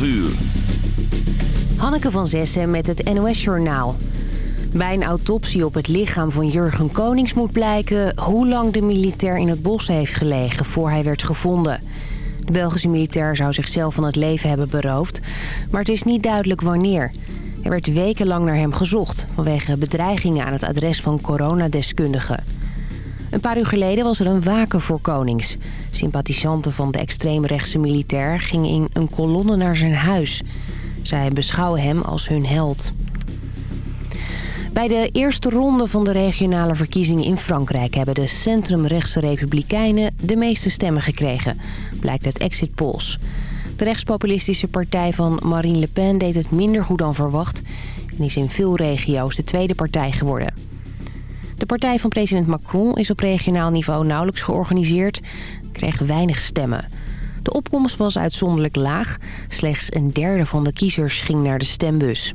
12 uur. Hanneke van Zessen met het NOS-journaal. Bij een autopsie op het lichaam van Jurgen Konings moet blijken... hoe lang de militair in het bos heeft gelegen voor hij werd gevonden. De Belgische militair zou zichzelf van het leven hebben beroofd... maar het is niet duidelijk wanneer. Er werd wekenlang naar hem gezocht... vanwege bedreigingen aan het adres van coronadeskundigen. Een paar uur geleden was er een waken voor Konings. Sympathisanten van de extreemrechtse militair gingen in een kolonne naar zijn huis. Zij beschouwen hem als hun held. Bij de eerste ronde van de regionale verkiezingen in Frankrijk... hebben de centrumrechtse republikeinen de meeste stemmen gekregen. Blijkt uit exit polls. De rechtspopulistische partij van Marine Le Pen deed het minder goed dan verwacht... en is in veel regio's de tweede partij geworden. De partij van president Macron is op regionaal niveau nauwelijks georganiseerd... kreeg weinig stemmen. De opkomst was uitzonderlijk laag. Slechts een derde van de kiezers ging naar de stembus.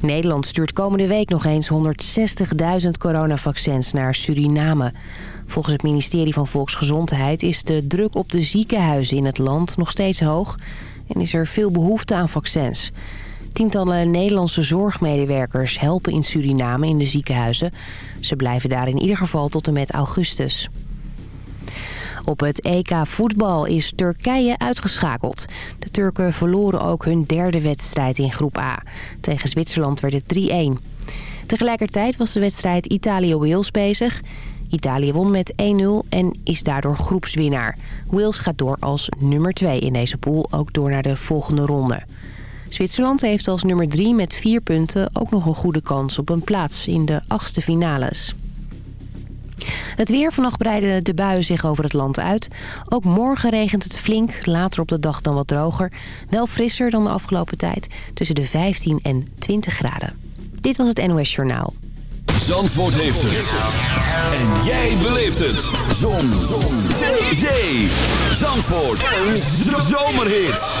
Nederland stuurt komende week nog eens 160.000 coronavaccins naar Suriname. Volgens het ministerie van Volksgezondheid is de druk op de ziekenhuizen in het land nog steeds hoog... en is er veel behoefte aan vaccins. Tientallen Nederlandse zorgmedewerkers helpen in Suriname in de ziekenhuizen. Ze blijven daar in ieder geval tot en met augustus. Op het EK voetbal is Turkije uitgeschakeld. De Turken verloren ook hun derde wedstrijd in groep A. Tegen Zwitserland werd het 3-1. Tegelijkertijd was de wedstrijd Italië-Wales bezig. Italië won met 1-0 en is daardoor groepswinnaar. Wales gaat door als nummer 2 in deze pool, ook door naar de volgende ronde. Zwitserland heeft als nummer 3 met 4 punten ook nog een goede kans op een plaats in de achtste finales. Het weer. Vannacht breiden de buien zich over het land uit. Ook morgen regent het flink. Later op de dag dan wat droger. Wel frisser dan de afgelopen tijd. Tussen de 15 en 20 graden. Dit was het NOS Journaal. Zandvoort heeft het. En jij beleeft het. Zon. Zon. Zee. Zee. Zandvoort. Een zomerhit.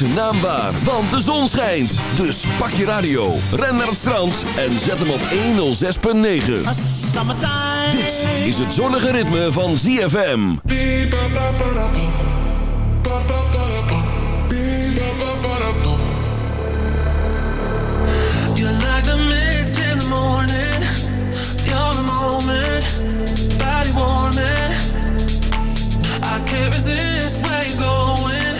zijn naam waar, want de zon schijnt. Dus pak je radio, ren naar het strand en zet hem op 106.9. Dit is het zonnige ritme van ZFM. I can't resist where you're going.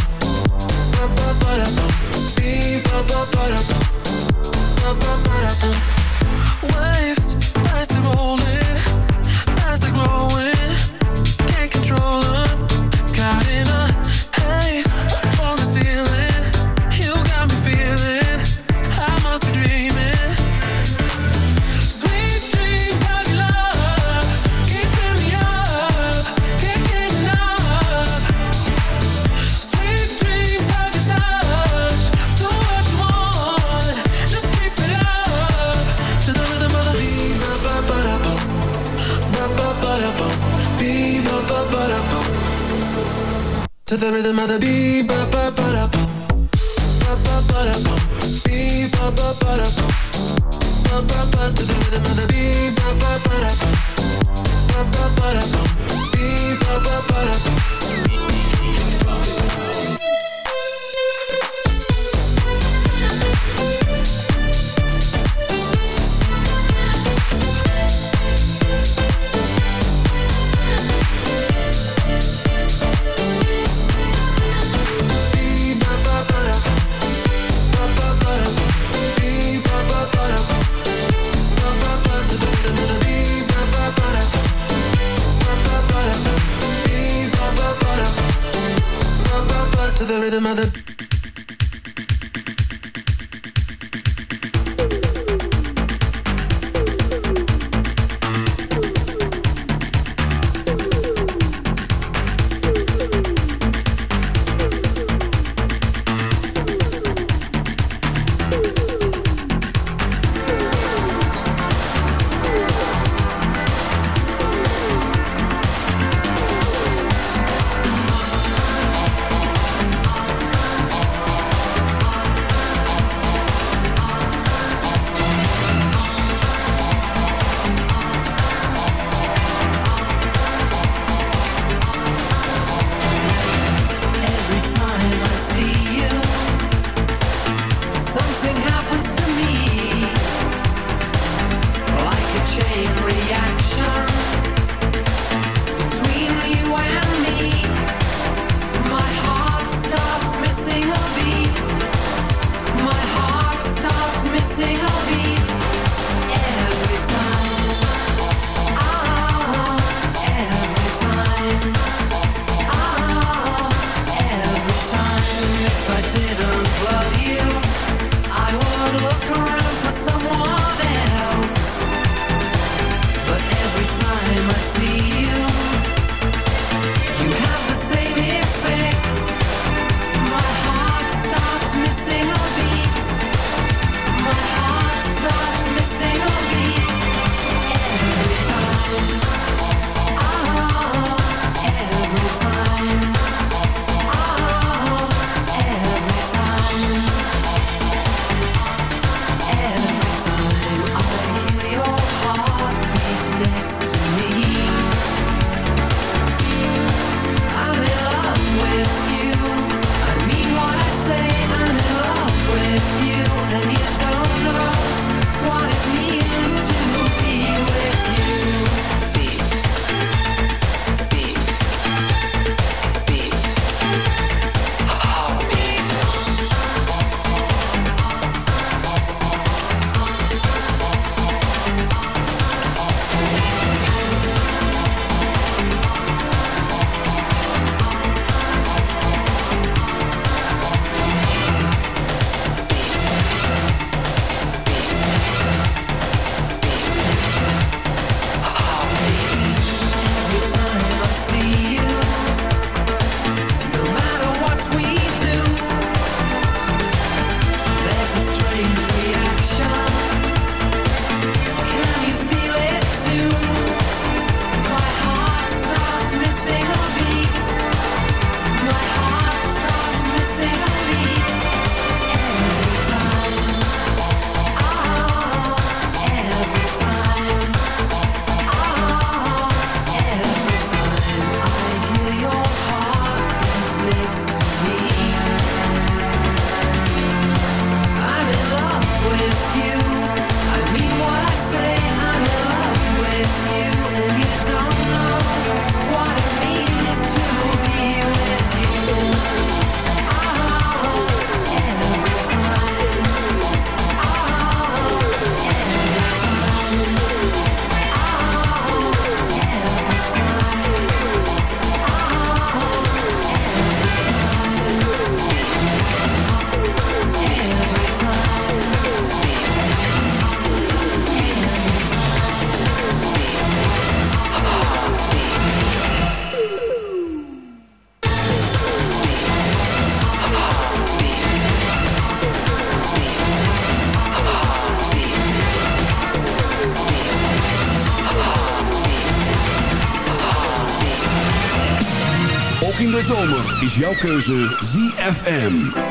Waves jouw keuze ZFM.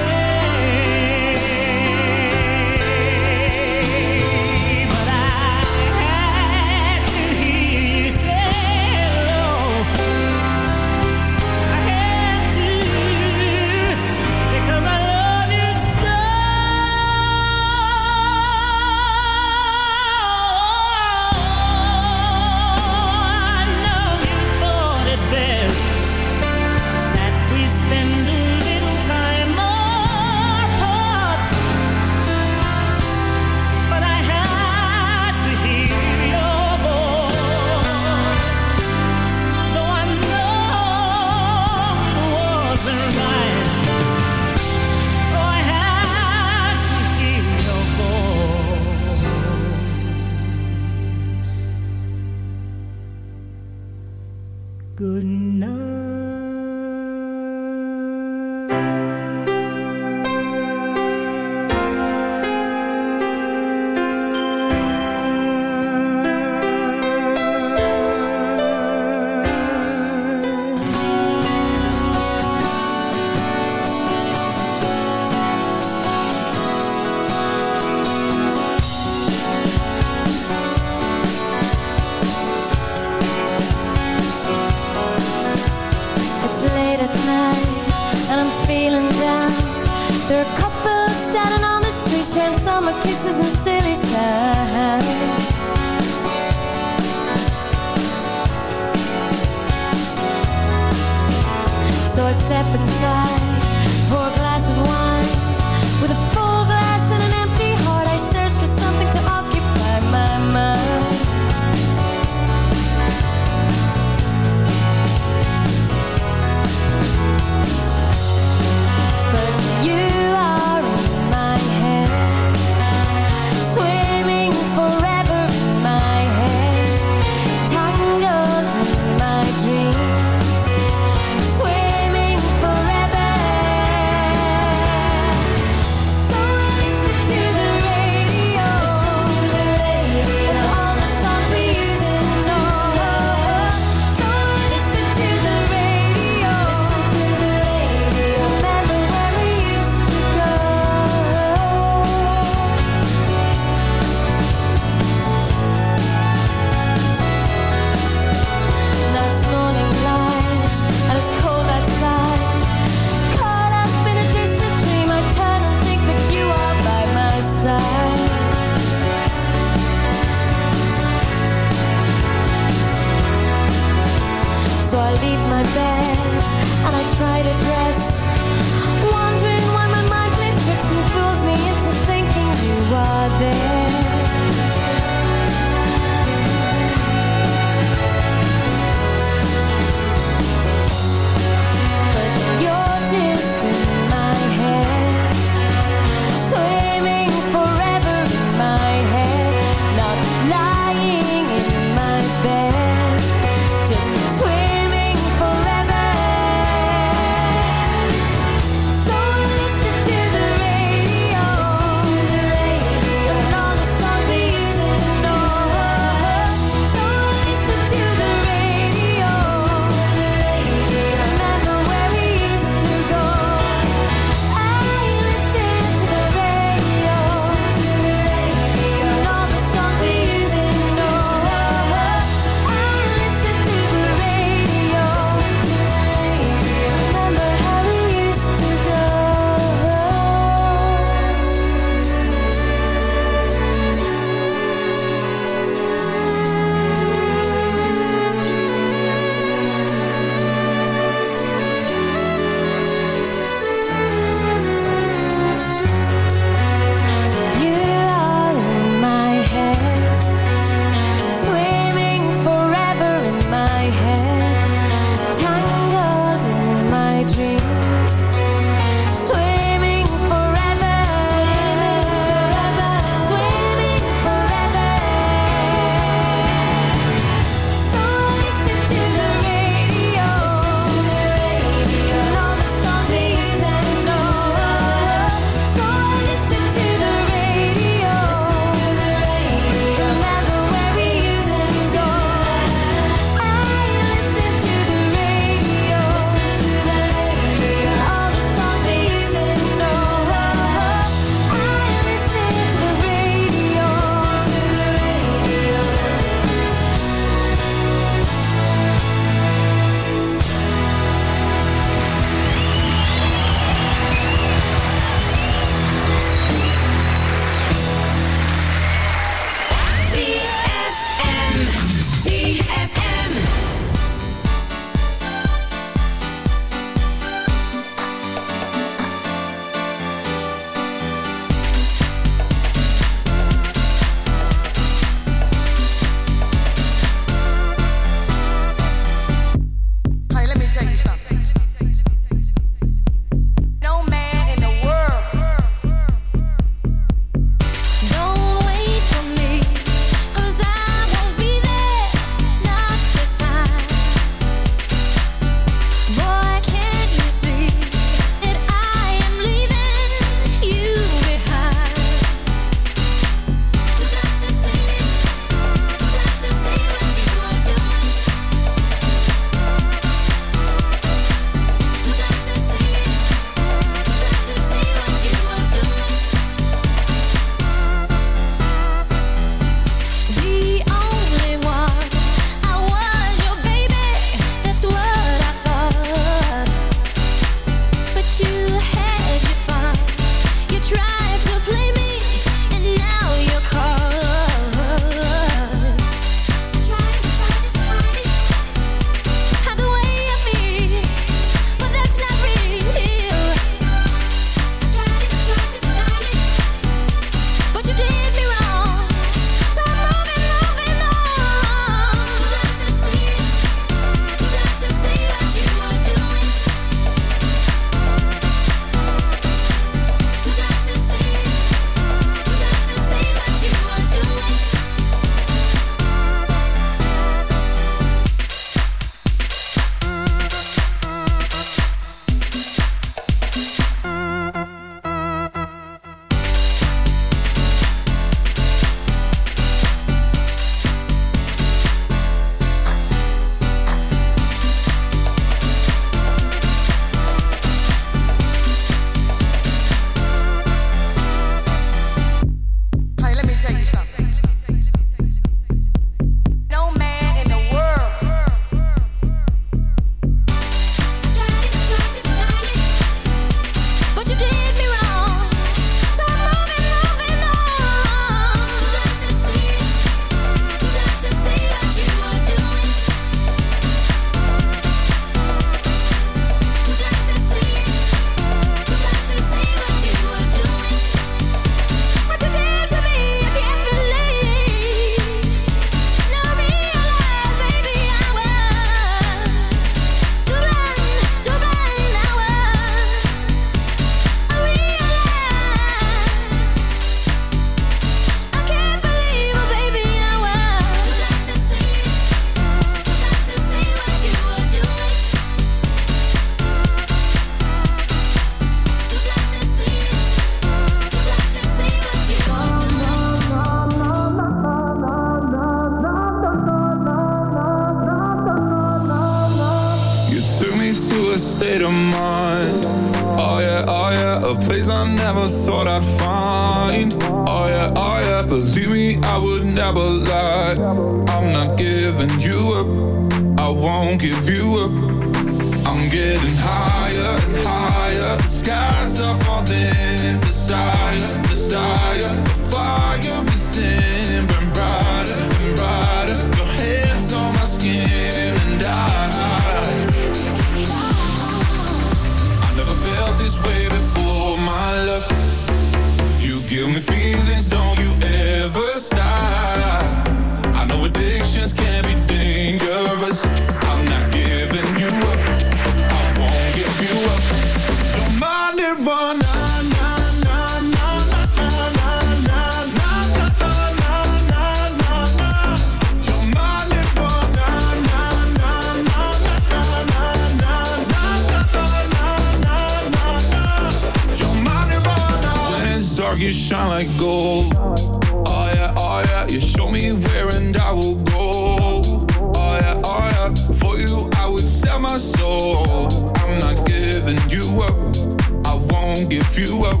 You up.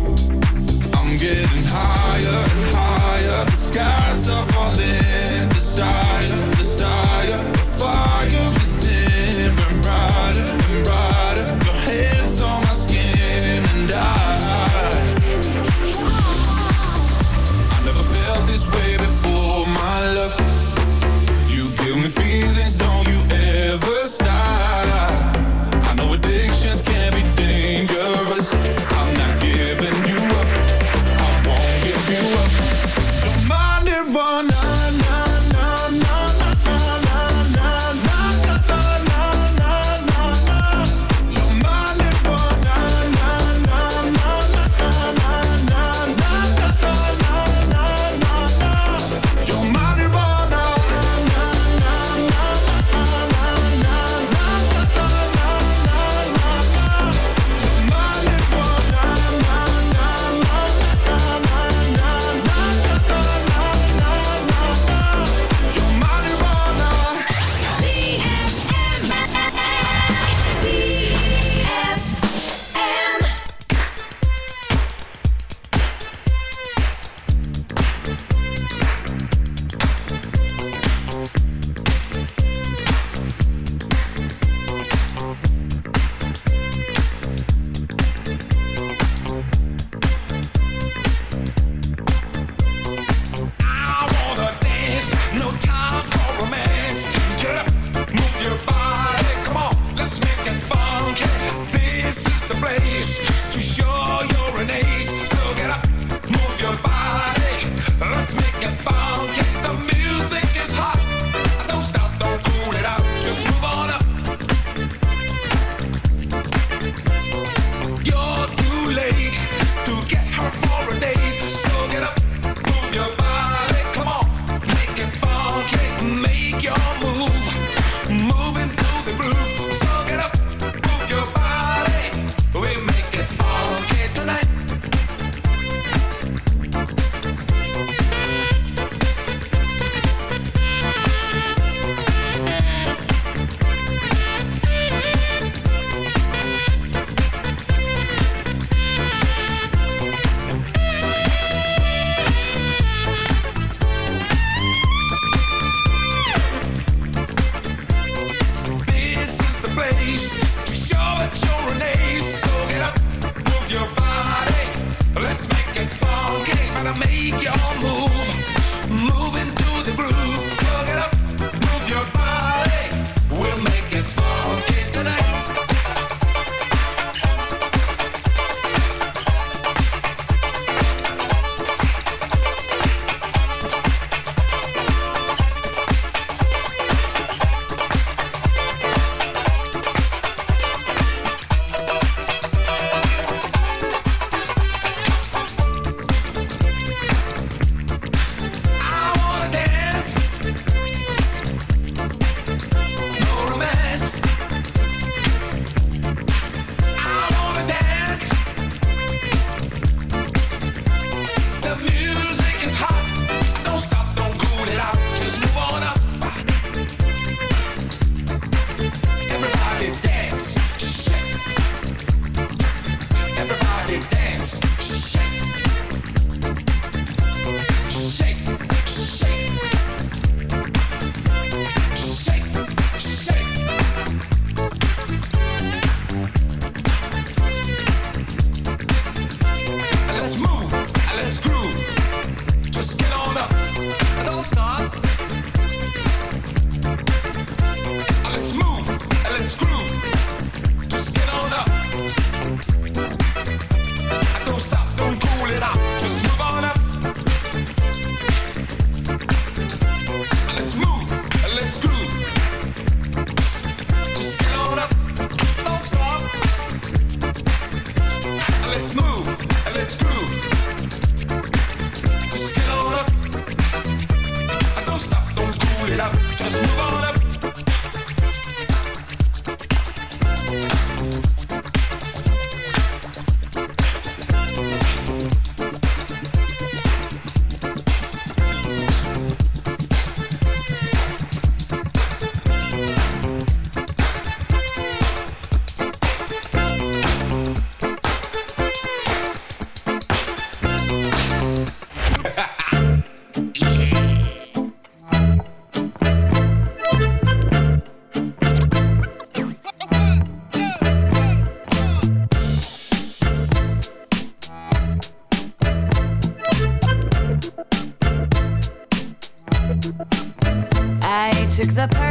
I'm getting higher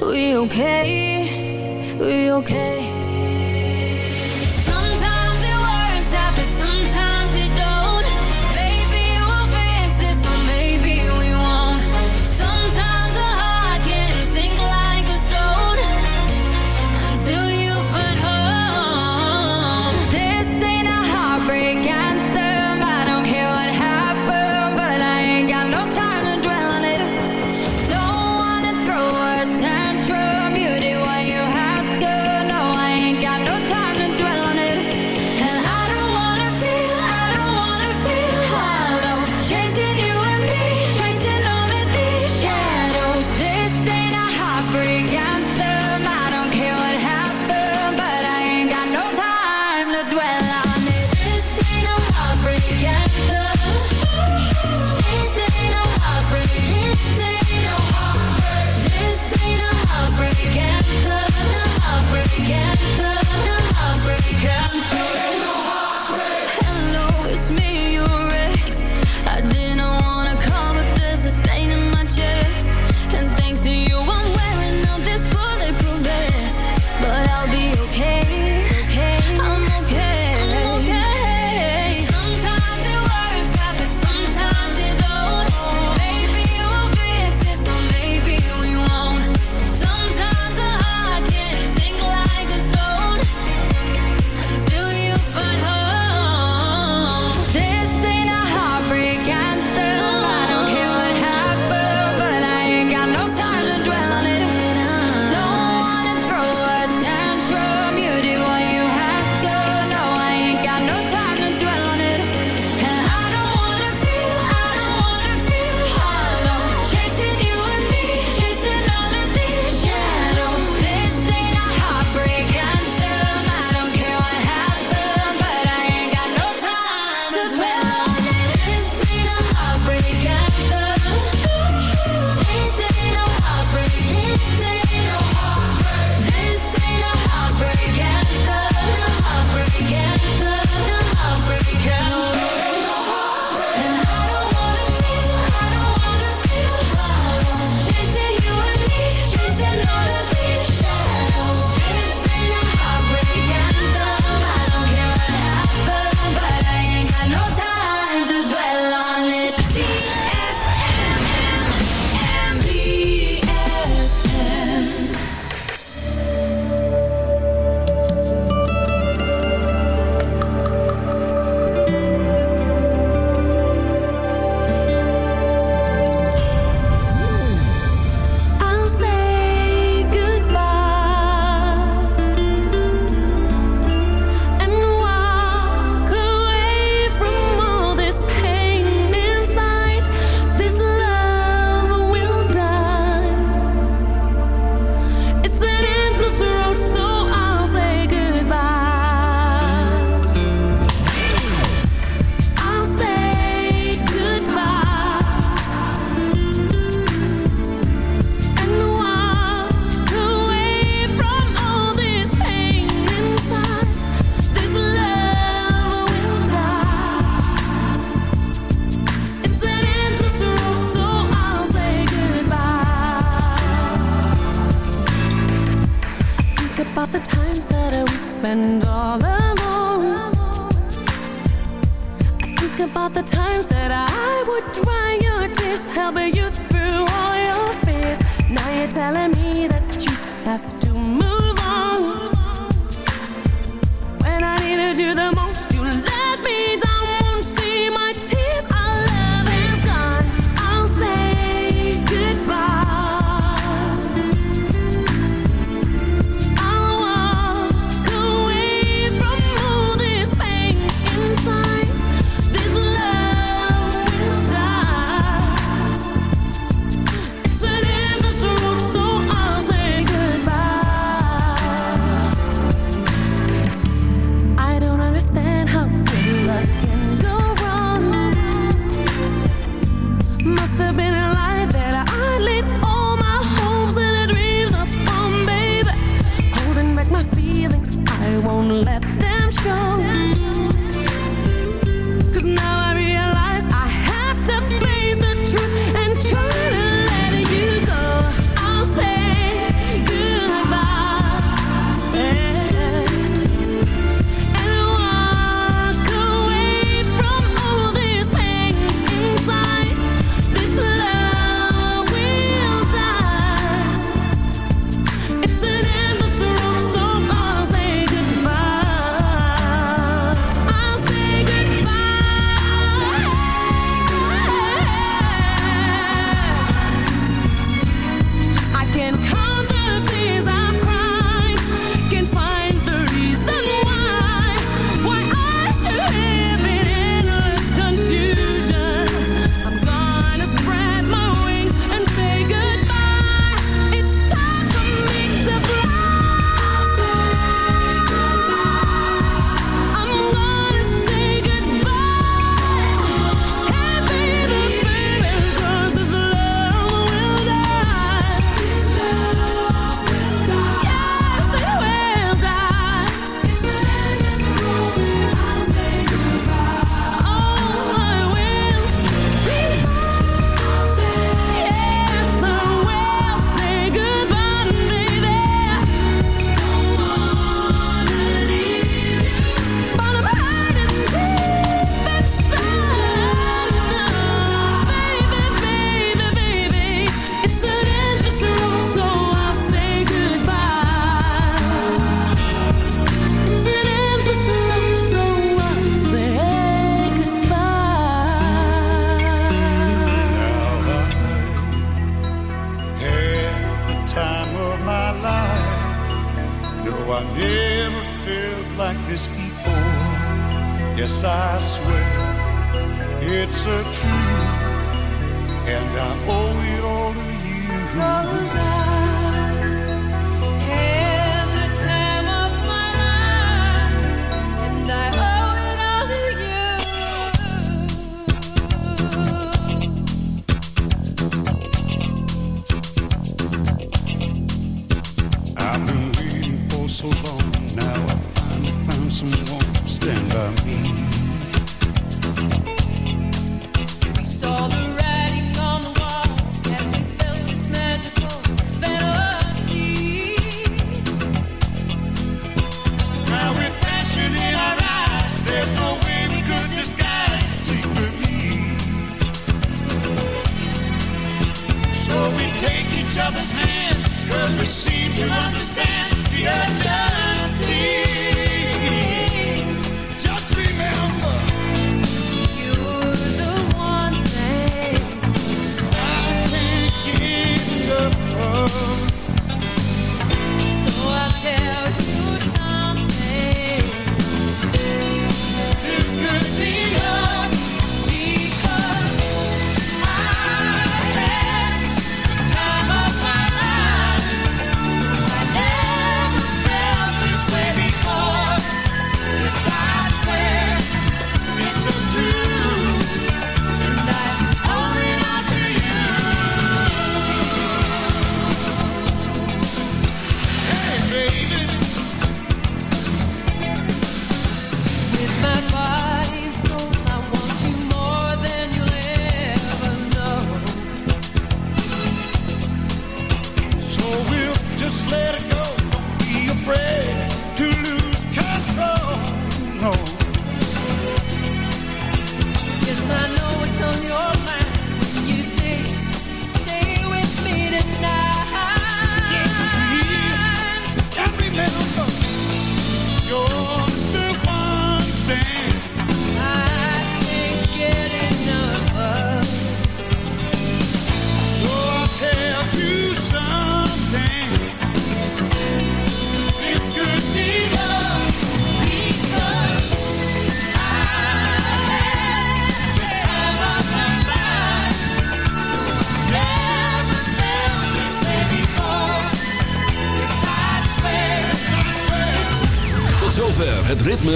We okay? We okay?